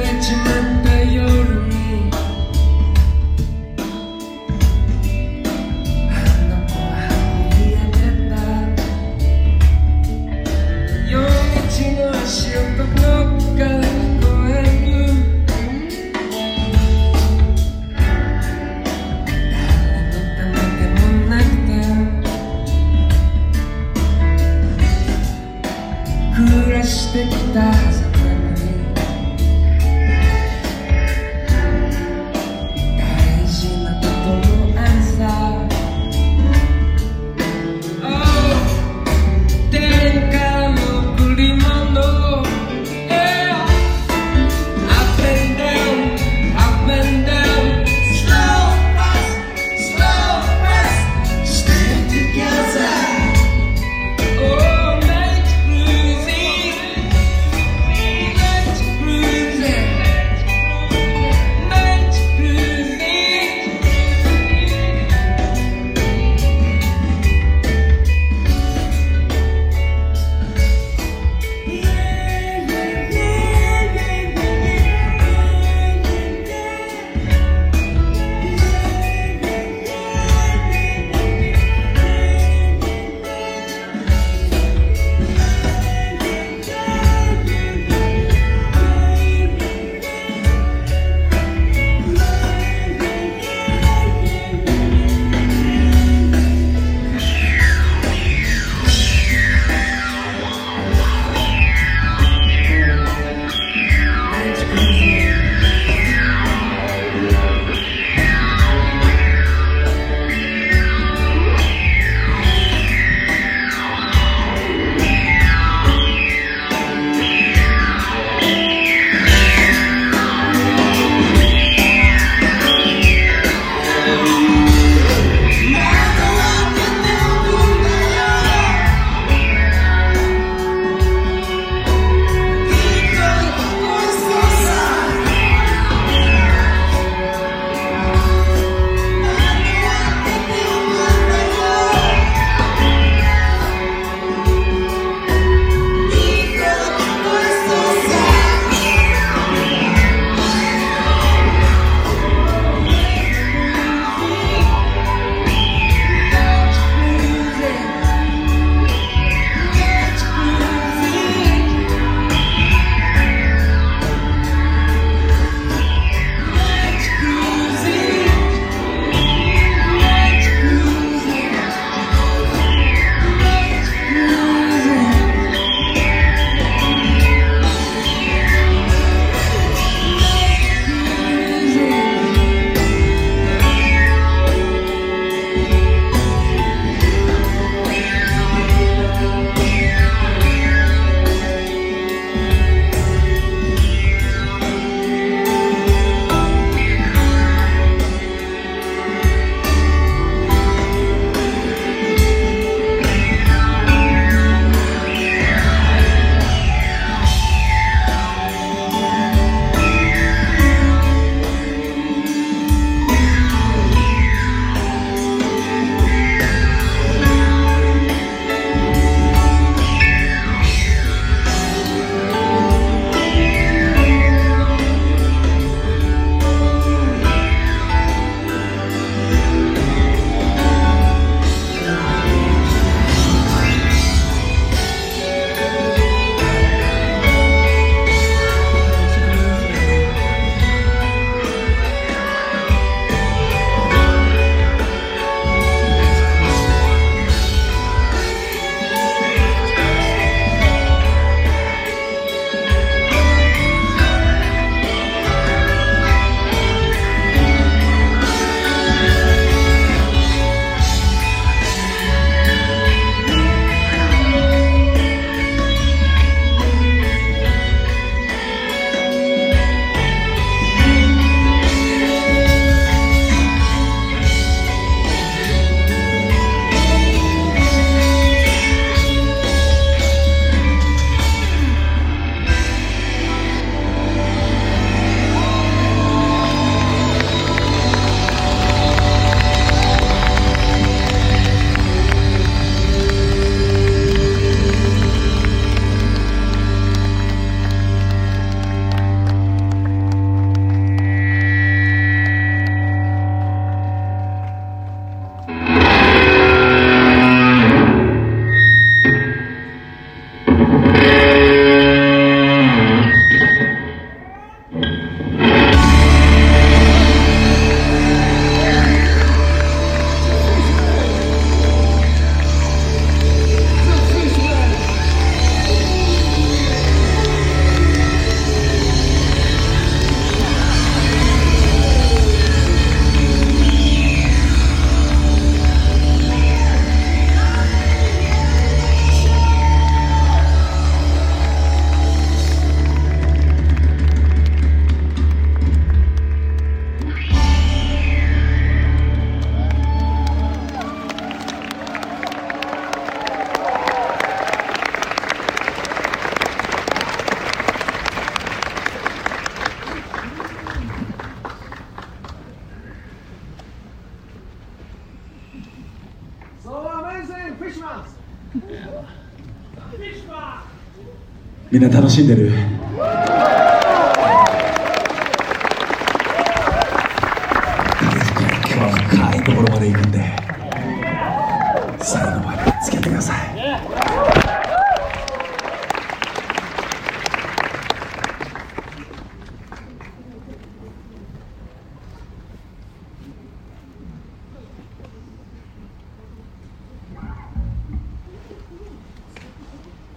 let you. みんな楽しんでる？